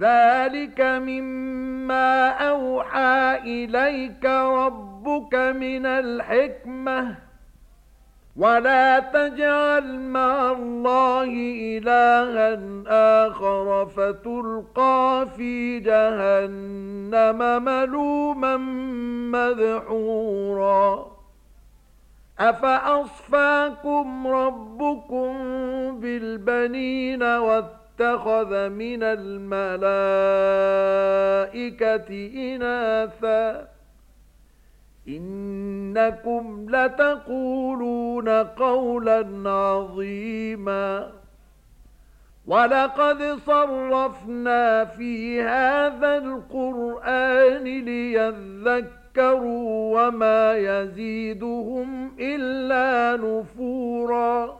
ذلك مما أوحى إليك ربك من الحكمة ولا تجعل مع الله إلها آخر فتلقى في جهنم ملوما مذحورا أفأصفاكم ربكم بالبنين والتقى اتخذ من الملائكة إناثا. إنكم لتقولون قولا عظيما. ولقد صرفنا في هذا القرآن ليذكروا وما يزيدهم إلا نفوراً.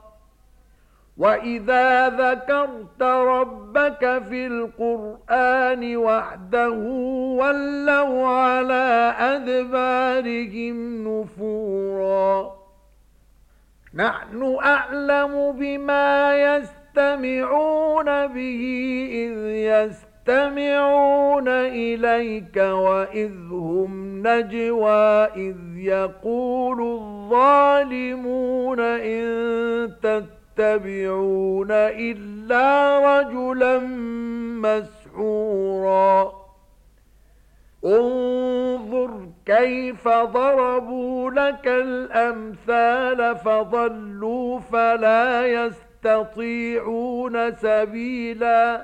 وَإِذَا ذَكَرْتَ رَبَّكَ فِي الْقُرْآنِ وَحْدَهُ وَلَّوْا عَلَى أَدْبَارِهِمْ نُفُورًا نَحْنُ أَعْلَمُ بِمَا يَسْتَمِعُونَ بِهِ إِذْ يَسْتَمِعُونَ إِلَيْكَ وَإِذْ هُمْ نَجْوَى إِذْ يَقُولُ الظَّالِمُونَ إِن تَتَّبِعُونَ يتبعون إلا رجلا مسحورا. انظر كيف ضربوا لك الأمثال فضلوا فلا يستطيعون سبيلا.